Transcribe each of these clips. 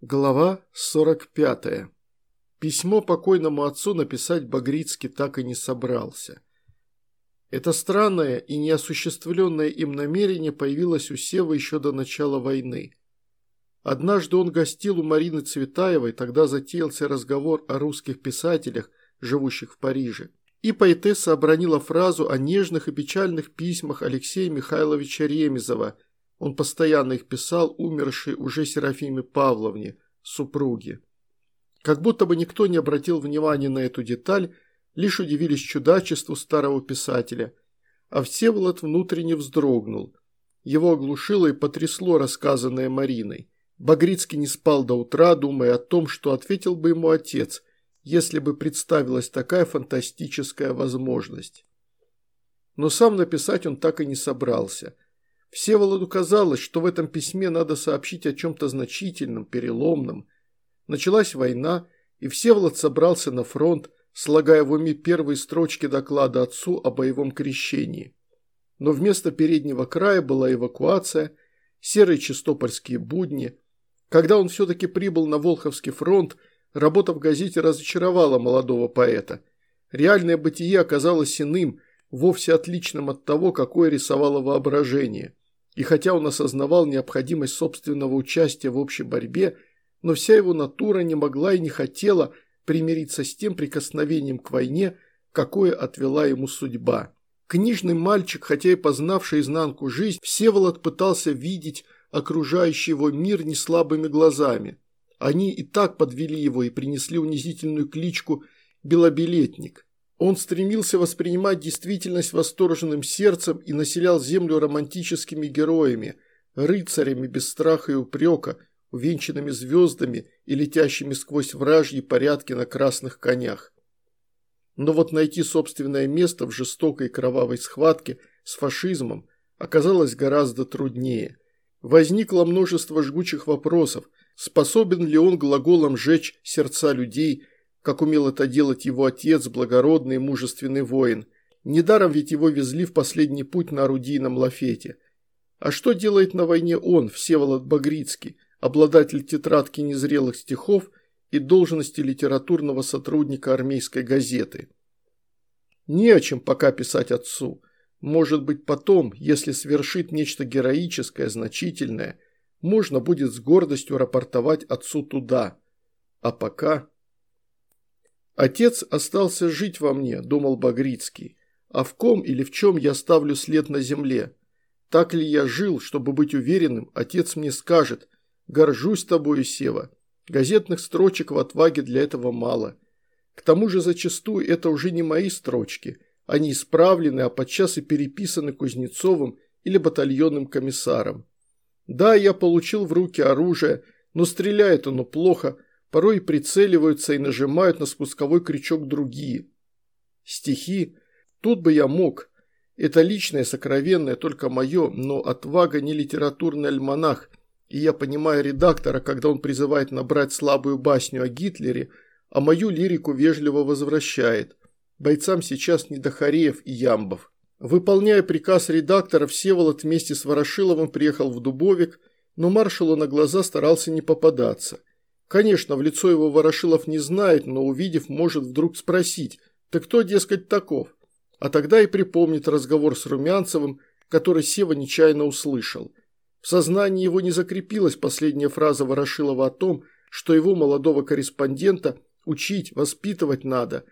Глава 45. Письмо покойному отцу написать Багрицкий так и не собрался. Это странное и неосуществленное им намерение появилось у Севы еще до начала войны. Однажды он гостил у Марины Цветаевой, тогда затеялся разговор о русских писателях, живущих в Париже. И поэтесса обронила фразу о нежных и печальных письмах Алексея Михайловича Ремезова – он постоянно их писал умершей уже Серафиме Павловне, супруге. Как будто бы никто не обратил внимания на эту деталь, лишь удивились чудачеству старого писателя. А Всеволод внутренне вздрогнул. Его оглушило и потрясло рассказанное Мариной. Багрицкий не спал до утра, думая о том, что ответил бы ему отец, если бы представилась такая фантастическая возможность. Но сам написать он так и не собрался – Всеволоду казалось, что в этом письме надо сообщить о чем-то значительном, переломном. Началась война, и Всеволод собрался на фронт, слагая в уме первые строчки доклада отцу о боевом крещении. Но вместо переднего края была эвакуация, серые чистопольские будни. Когда он все-таки прибыл на Волховский фронт, работа в газете разочаровала молодого поэта. Реальное бытие оказалось иным, вовсе отличным от того, какое рисовало воображение. И хотя он осознавал необходимость собственного участия в общей борьбе, но вся его натура не могла и не хотела примириться с тем прикосновением к войне, какое отвела ему судьба. Книжный мальчик, хотя и познавший изнанку жизнь, Всеволод пытался видеть окружающий его мир неслабыми глазами. Они и так подвели его и принесли унизительную кличку «Белобилетник». Он стремился воспринимать действительность восторженным сердцем и населял землю романтическими героями, рыцарями без страха и упрека, увенчанными звездами и летящими сквозь вражьи порядки на красных конях. Но вот найти собственное место в жестокой кровавой схватке с фашизмом оказалось гораздо труднее. Возникло множество жгучих вопросов, способен ли он глаголом жечь сердца людей – как умел это делать его отец, благородный и мужественный воин. Недаром ведь его везли в последний путь на орудийном лафете. А что делает на войне он, Всеволод Багрицкий, обладатель тетрадки незрелых стихов и должности литературного сотрудника армейской газеты? Не о чем пока писать отцу. Может быть потом, если свершит нечто героическое, значительное, можно будет с гордостью рапортовать отцу туда. А пока... «Отец остался жить во мне», – думал Багрицкий. «А в ком или в чем я ставлю след на земле? Так ли я жил, чтобы быть уверенным, отец мне скажет, горжусь тобою, Сева. Газетных строчек в отваге для этого мало. К тому же зачастую это уже не мои строчки. Они исправлены, а подчас и переписаны Кузнецовым или батальонным комиссаром. Да, я получил в руки оружие, но стреляет оно плохо – порой прицеливаются и нажимают на спусковой крючок другие. Стихи. Тут бы я мог. Это личное, сокровенное, только мое, но отвага не литературный альманах, и я понимаю редактора, когда он призывает набрать слабую басню о Гитлере, а мою лирику вежливо возвращает. Бойцам сейчас не до Хареев и Ямбов. Выполняя приказ редактора, Всеволод вместе с Ворошиловым приехал в Дубовик, но маршалу на глаза старался не попадаться. Конечно, в лицо его Ворошилов не знает, но увидев, может вдруг спросить, «Ты кто, дескать, таков?» А тогда и припомнит разговор с Румянцевым, который Сева нечаянно услышал. В сознании его не закрепилась последняя фраза Ворошилова о том, что его молодого корреспондента учить, воспитывать надо.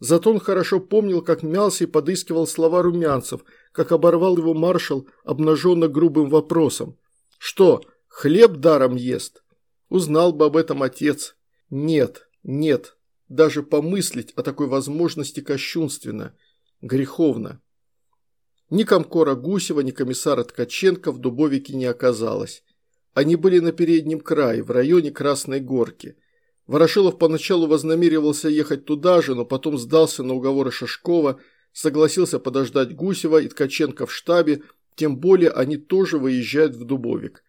Зато он хорошо помнил, как мялся и подыскивал слова Румянцев, как оборвал его маршал обнаженно грубым вопросом. «Что, хлеб даром ест?» Узнал бы об этом отец. Нет, нет, даже помыслить о такой возможности кощунственно, греховно. Ни комкора Гусева, ни комиссара Ткаченко в Дубовике не оказалось. Они были на переднем крае, в районе Красной Горки. Ворошилов поначалу вознамеривался ехать туда же, но потом сдался на уговоры Шашкова, согласился подождать Гусева и Ткаченко в штабе, тем более они тоже выезжают в Дубовик.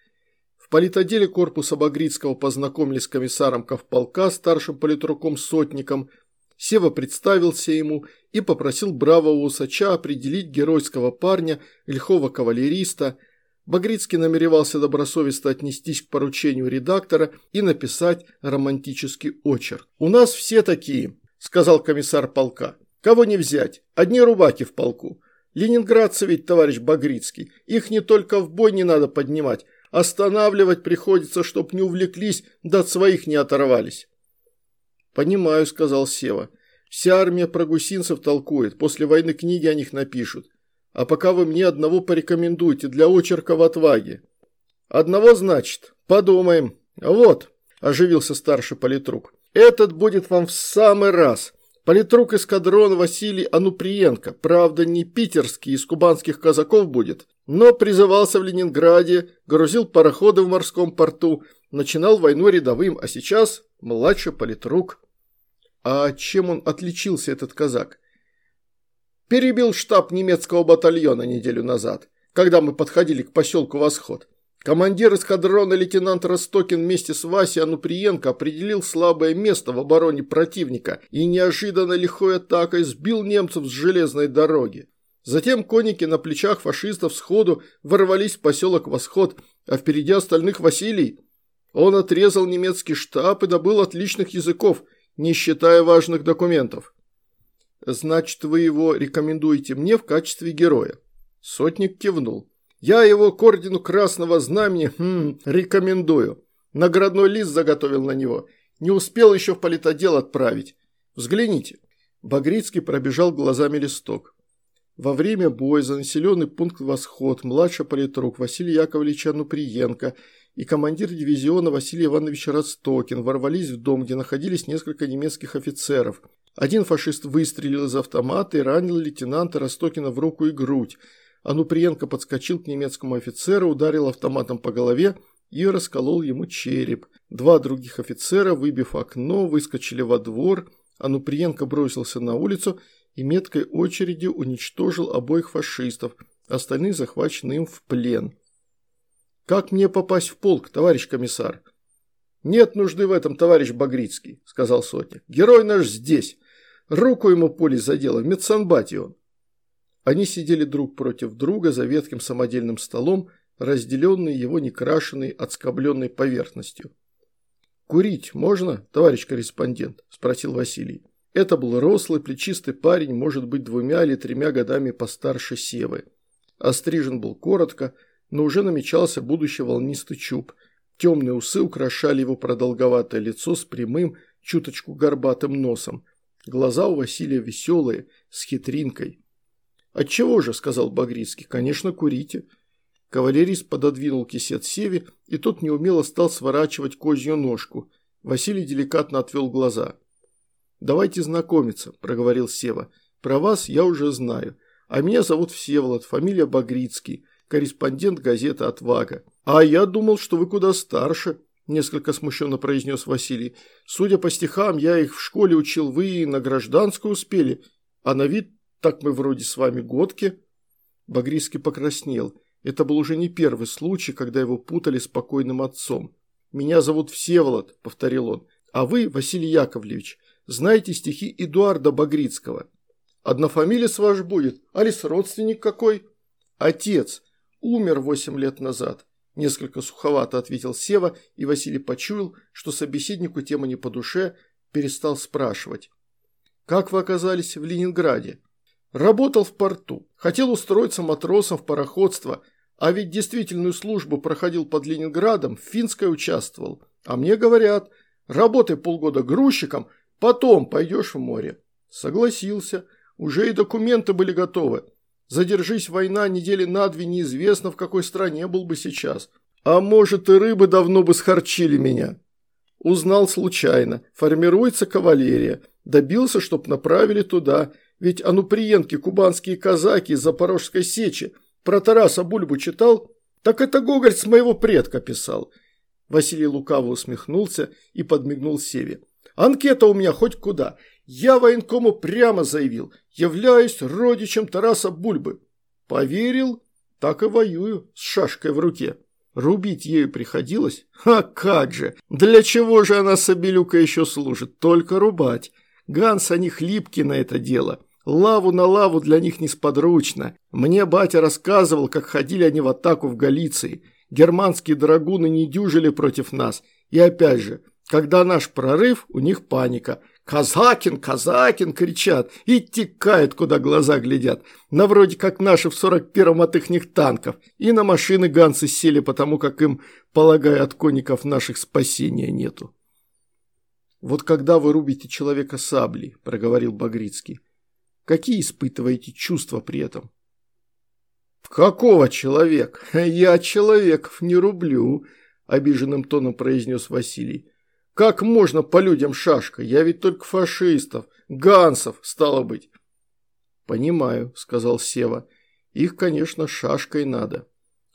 В политоделе корпуса Багрицкого познакомились с комиссаром Ковполка, старшим политруком Сотником. Сева представился ему и попросил бравого усача определить геройского парня, лихого кавалериста. Багрицкий намеревался добросовестно отнестись к поручению редактора и написать романтический очерк. «У нас все такие», – сказал комиссар полка. «Кого не взять? Одни рубаки в полку. Ленинградцы ведь, товарищ Багрицкий, их не только в бой не надо поднимать, останавливать приходится, чтоб не увлеклись, да от своих не оторвались». «Понимаю», – сказал Сева. «Вся армия про гусинцев толкует, после войны книги о них напишут. А пока вы мне одного порекомендуйте для очерка в отваге». «Одного, значит? Подумаем. Вот», – оживился старший политрук. «Этот будет вам в самый раз». Политрук эскадрон Василий Ануприенко, правда не питерский, из кубанских казаков будет, но призывался в Ленинграде, грузил пароходы в морском порту, начинал войну рядовым, а сейчас младший политрук. А чем он отличился, этот казак? Перебил штаб немецкого батальона неделю назад, когда мы подходили к поселку Восход. Командир эскадрона лейтенант Ростокин вместе с Васей Ануприенко определил слабое место в обороне противника и неожиданно лихой атакой сбил немцев с железной дороги. Затем конники на плечах фашистов сходу ворвались в поселок Восход, а впереди остальных Василий. Он отрезал немецкий штаб и добыл отличных языков, не считая важных документов. «Значит, вы его рекомендуете мне в качестве героя?» Сотник кивнул. «Я его к ордену Красного Знамени хм, рекомендую. Наградной лист заготовил на него. Не успел еще в политодел отправить. Взгляните». Багрицкий пробежал глазами листок. Во время боя за населенный пункт «Восход» младший политрук Василий Яковлевич Ануприенко и командир дивизиона Василий Иванович Ростокин ворвались в дом, где находились несколько немецких офицеров. Один фашист выстрелил из автомата и ранил лейтенанта Ростокина в руку и грудь. Ануприенко подскочил к немецкому офицеру, ударил автоматом по голове и расколол ему череп. Два других офицера, выбив окно, выскочили во двор. Ануприенко бросился на улицу и меткой очередью уничтожил обоих фашистов, остальных захвачены им в плен. «Как мне попасть в полк, товарищ комиссар?» «Нет нужды в этом, товарищ Багрицкий», – сказал сотник. «Герой наш здесь. Руку ему пули задело, в медсанбате он». Они сидели друг против друга за ветхим самодельным столом, разделенные его некрашенной, отскобленной поверхностью. «Курить можно, товарищ корреспондент?» – спросил Василий. Это был рослый, плечистый парень, может быть, двумя или тремя годами постарше Севы. Острижен был коротко, но уже намечался будущий волнистый чуб. Темные усы украшали его продолговатое лицо с прямым, чуточку горбатым носом. Глаза у Василия веселые, с хитринкой. «Отчего же?» – сказал Багрицкий. «Конечно, курите». Кавалерист пододвинул кисет Севе, и тот неумело стал сворачивать козью ножку. Василий деликатно отвел глаза. «Давайте знакомиться», – проговорил Сева. «Про вас я уже знаю. А меня зовут Всеволод, фамилия Багрицкий, корреспондент газеты «Отвага». А я думал, что вы куда старше», – несколько смущенно произнес Василий. «Судя по стихам, я их в школе учил, вы на гражданскую успели, а на вид так мы вроде с вами годки». Багрицкий покраснел. Это был уже не первый случай, когда его путали с покойным отцом. «Меня зовут Всеволод», – повторил он, – «а вы, Василий Яковлевич, знаете стихи Эдуарда Багрицкого. Однофамилец ваш будет, алис родственник какой? Отец. Умер восемь лет назад. Несколько суховато ответил Сева, и Василий почуял, что собеседнику тема не по душе, перестал спрашивать. «Как вы оказались в Ленинграде?» «Работал в порту. Хотел устроиться матросом в пароходство, а ведь действительную службу проходил под Ленинградом, в Финской участвовал. А мне говорят, работай полгода грузчиком, Потом пойдешь в море». Согласился. Уже и документы были готовы. Задержись война недели на две, неизвестно в какой стране был бы сейчас. А может и рыбы давно бы схорчили меня. Узнал случайно. Формируется кавалерия. Добился, чтоб направили туда. Ведь ануприенки, кубанские казаки из Запорожской сечи. Про Тараса Бульбу читал? Так это Гоголь с моего предка писал. Василий лукаво усмехнулся и подмигнул Севе. Анкета у меня хоть куда. Я военкому прямо заявил. Являюсь родичем Тараса Бульбы. Поверил? Так и воюю с шашкой в руке. Рубить ею приходилось? А как же! Для чего же она Собелюка еще служит? Только рубать. Ганс, они хлипки на это дело. Лаву на лаву для них несподручно. Мне батя рассказывал, как ходили они в атаку в Галиции. Германские драгуны не дюжили против нас. И опять же, когда наш прорыв, у них паника. «Казакин! Казакин!» кричат и текают, куда глаза глядят. На вроде как наши в 41-м от ихних танков. И на машины ганцы сели, потому как им, полагаю, от конников наших спасения нету. «Вот когда вы рубите человека саблей», – проговорил Багрицкий, – «какие испытываете чувства при этом?» «Какого человека? Я человеков не рублю», – обиженным тоном произнес Василий. Как можно по людям шашка? Я ведь только фашистов, гансов, стало быть. Понимаю, сказал Сева. Их, конечно, шашкой надо.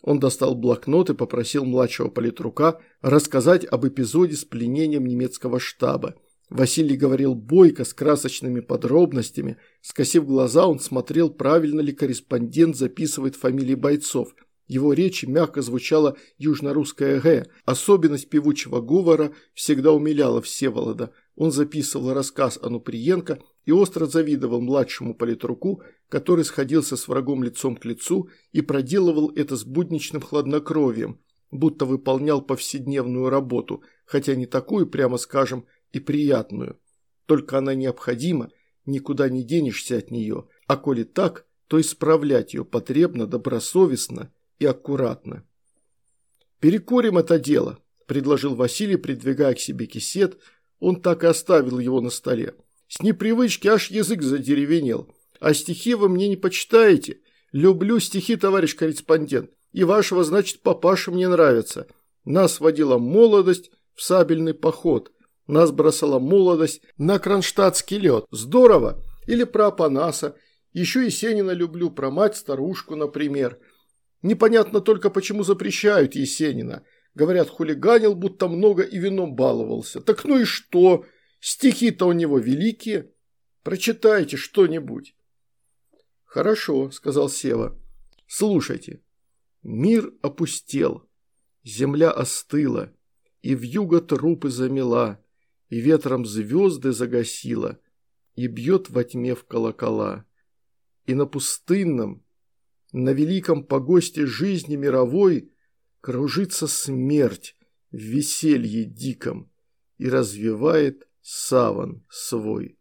Он достал блокнот и попросил младшего политрука рассказать об эпизоде с пленением немецкого штаба. Василий говорил бойко, с красочными подробностями. Скосив глаза, он смотрел, правильно ли корреспондент записывает фамилии бойцов. Его речи мягко звучала южнорусская «г». Особенность певучего говора всегда умиляла Всеволода. Он записывал рассказ Ануприенко и остро завидовал младшему политруку, который сходился с врагом лицом к лицу и проделывал это с будничным хладнокровием, будто выполнял повседневную работу, хотя не такую, прямо скажем, и приятную. Только она необходима, никуда не денешься от нее, а коли так, то исправлять ее потребно, добросовестно и аккуратно. «Перекурим это дело», – предложил Василий, придвигая к себе кисет. Он так и оставил его на столе. «С непривычки аж язык задеревенел. А стихи вы мне не почитаете. Люблю стихи, товарищ корреспондент. И вашего, значит, папаша мне нравится. Нас водила молодость в сабельный поход. Нас бросала молодость на кронштадтский лед. Здорово! Или про Апанаса. Еще Есенина люблю, про мать-старушку, например». Непонятно только, почему запрещают Есенина. Говорят, хулиганил, будто много и вином баловался. Так ну и что? Стихи-то у него великие. Прочитайте что-нибудь. Хорошо, сказал Сева. Слушайте. Мир опустел, земля остыла, и вьюга трупы замела, и ветром звезды загасила, и бьет во тьме в колокола. И на пустынном, на великом погосте жизни мировой кружится смерть в веселье диком и развивает саван свой.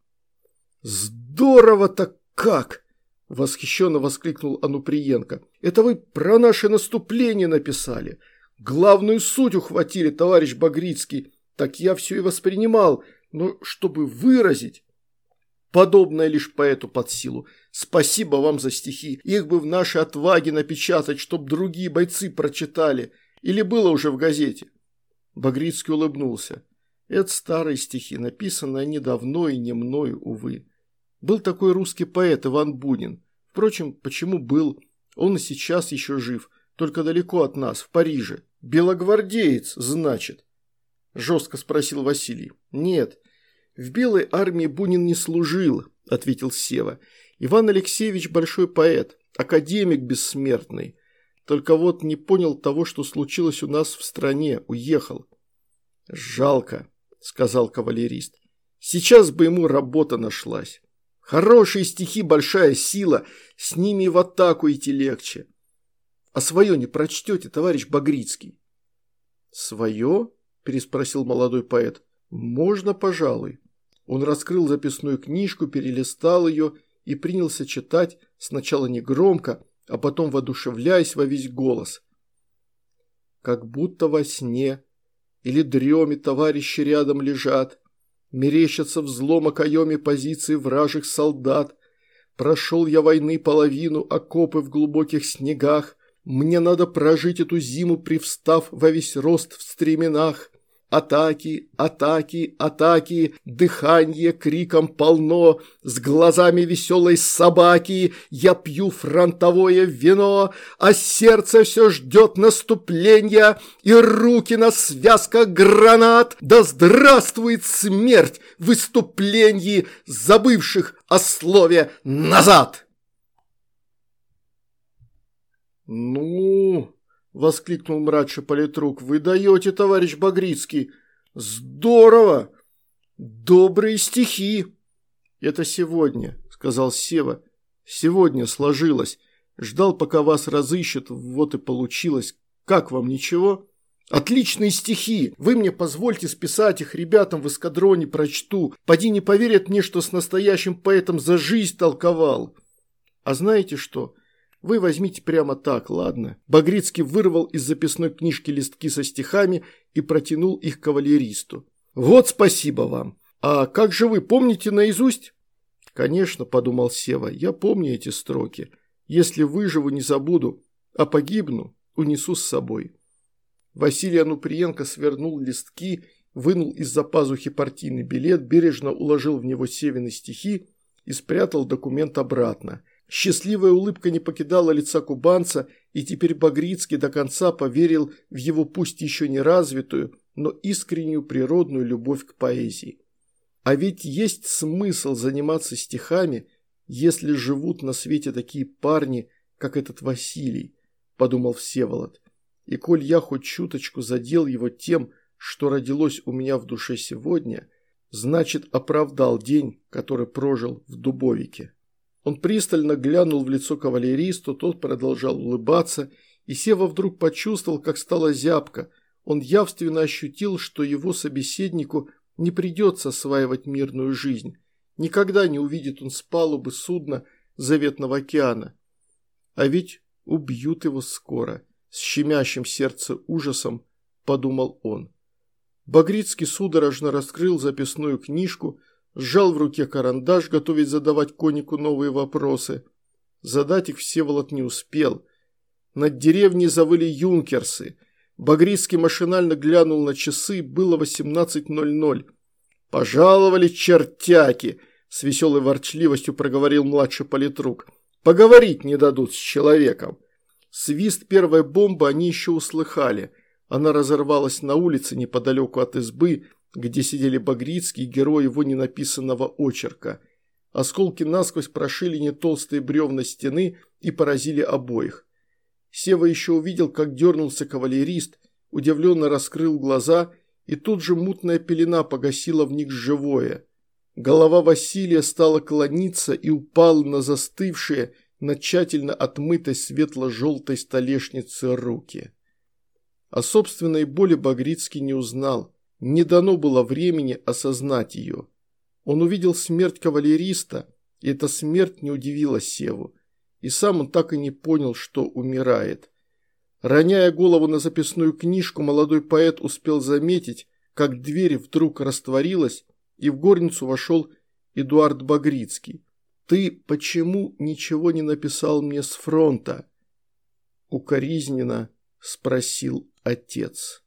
«Здорово-то как!» – восхищенно воскликнул Ануприенко. «Это вы про наше наступление написали. Главную суть ухватили, товарищ Багрицкий. Так я все и воспринимал, но чтобы выразить...» Подобное лишь поэту под силу. Спасибо вам за стихи. Их бы в нашей отваге напечатать, чтоб другие бойцы прочитали. Или было уже в газете?» Багрицкий улыбнулся. «Это старые стихи, написанные они давно и не мною, увы. Был такой русский поэт Иван Бунин. Впрочем, почему был? Он и сейчас еще жив, только далеко от нас, в Париже. Белогвардеец, значит?» Жестко спросил Василий. «Нет, «В белой армии Бунин не служил», – ответил Сева. «Иван Алексеевич большой поэт, академик бессмертный. Только вот не понял того, что случилось у нас в стране, уехал». «Жалко», – сказал кавалерист. «Сейчас бы ему работа нашлась. Хорошие стихи, большая сила, с ними в атаку идти легче. А свое не прочтете, товарищ Багрицкий?» «Свое?» – переспросил молодой поэт. «Можно, пожалуй». Он раскрыл записную книжку, перелистал ее и принялся читать сначала негромко, а потом воодушевляясь во весь голос. Как будто во сне или дреме товарищи рядом лежат, мерещатся в злом окоеме позиции вражих солдат. Прошел я войны половину, окопы в глубоких снегах, мне надо прожить эту зиму, привстав во весь рост в стременах. Атаки, атаки, атаки, дыхание криком полно, С глазами веселой собаки Я пью фронтовое вино, А сердце все ждет наступления, И руки на связках гранат. Да здравствует смерть в выступлении Забывших о слове «назад». «Ну, – воскликнул младший политрук. «Вы даете, товарищ Багрицкий! Здорово! Добрые стихи!» «Это сегодня», – сказал Сева. «Сегодня сложилось. Ждал, пока вас разыщут, вот и получилось. Как вам, ничего?» «Отличные стихи! Вы мне позвольте списать их ребятам в эскадроне прочту. Поди не поверят мне, что с настоящим поэтом за жизнь толковал». «А знаете что?» Вы возьмите прямо так, ладно?» Багрицкий вырвал из записной книжки листки со стихами и протянул их кавалеристу. «Вот спасибо вам! А как же вы, помните наизусть?» «Конечно», – подумал Сева, – «я помню эти строки. Если выживу, не забуду, а погибну, унесу с собой». Василий Ануприенко свернул листки, вынул из-за пазухи партийный билет, бережно уложил в него Севины стихи и спрятал документ обратно – Счастливая улыбка не покидала лица кубанца, и теперь Багрицкий до конца поверил в его пусть еще не развитую, но искреннюю природную любовь к поэзии. А ведь есть смысл заниматься стихами, если живут на свете такие парни, как этот Василий, подумал Всеволод. И коль я хоть чуточку задел его тем, что родилось у меня в душе сегодня, значит оправдал день, который прожил в Дубовике. Он пристально глянул в лицо кавалеристу, тот продолжал улыбаться, и Сева вдруг почувствовал, как стала зябко. Он явственно ощутил, что его собеседнику не придется осваивать мирную жизнь. Никогда не увидит он с палубы судна заветного океана. А ведь убьют его скоро, с щемящим сердце ужасом, подумал он. Багрицкий судорожно раскрыл записную книжку – сжал в руке карандаш, готовясь задавать конику новые вопросы. Задать их Всеволод не успел. Над деревней завыли юнкерсы. Багрицкий машинально глянул на часы, было 18.00. «Пожаловали чертяки!» – с веселой ворчливостью проговорил младший политрук. «Поговорить не дадут с человеком». Свист первой бомбы они еще услыхали. Она разорвалась на улице неподалеку от избы, где сидели Багрицкий, герой его ненаписанного очерка. Осколки насквозь прошили не толстые бревна стены и поразили обоих. Сева еще увидел, как дернулся кавалерист, удивленно раскрыл глаза, и тут же мутная пелена погасила в них живое. Голова Василия стала клониться и упала на застывшие, на тщательно отмытой светло-желтой столешнице руки. О собственной боли Багрицкий не узнал. Не дано было времени осознать ее. Он увидел смерть кавалериста, и эта смерть не удивила Севу. И сам он так и не понял, что умирает. Роняя голову на записную книжку, молодой поэт успел заметить, как дверь вдруг растворилась, и в горницу вошел Эдуард Багрицкий. «Ты почему ничего не написал мне с фронта?» Укоризненно спросил отец.